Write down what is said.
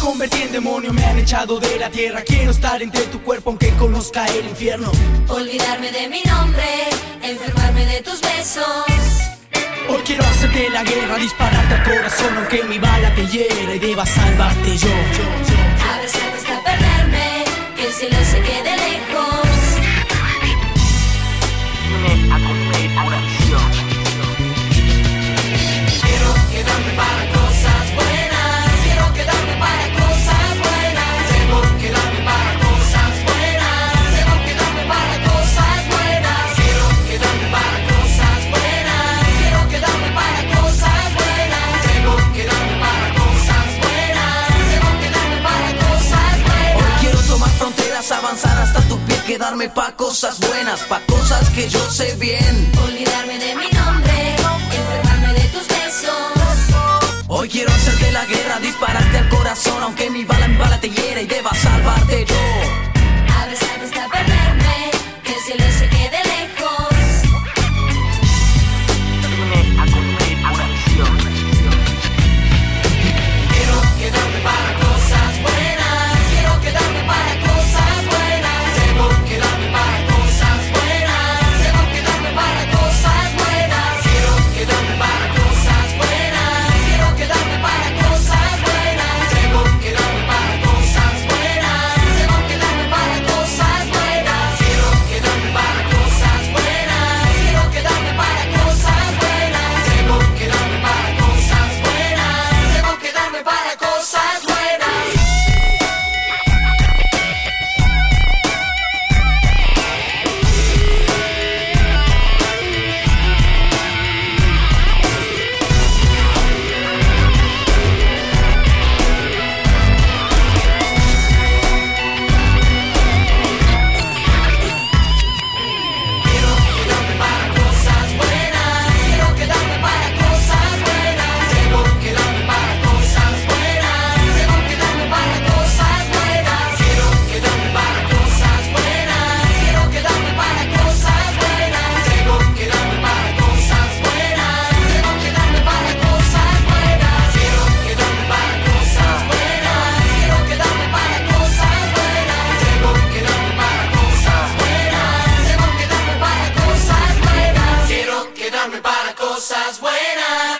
convertí en demonio, me han echado de la tierra. Quiero estar entre tu cuerpo aunque conozca el infierno. Olvidarme de mi nombre, enfermarme de tus besos. Hoy quiero hacerte la guerra, dispararte al corazón aunque mi bala te hiera y deba salvarte yo. yo, yo. avanzar hasta tu pie, quedarme pa' cosas buenas, pa' cosas que yo sé bien. Olvidarme de mi nombre, enfermarme de tus besos. Hoy quiero hacerte la guerra, dispararte al corazón, aunque mi bala, mi bala te hiera y deba salvarte yo. A besarte esta perder las buenas.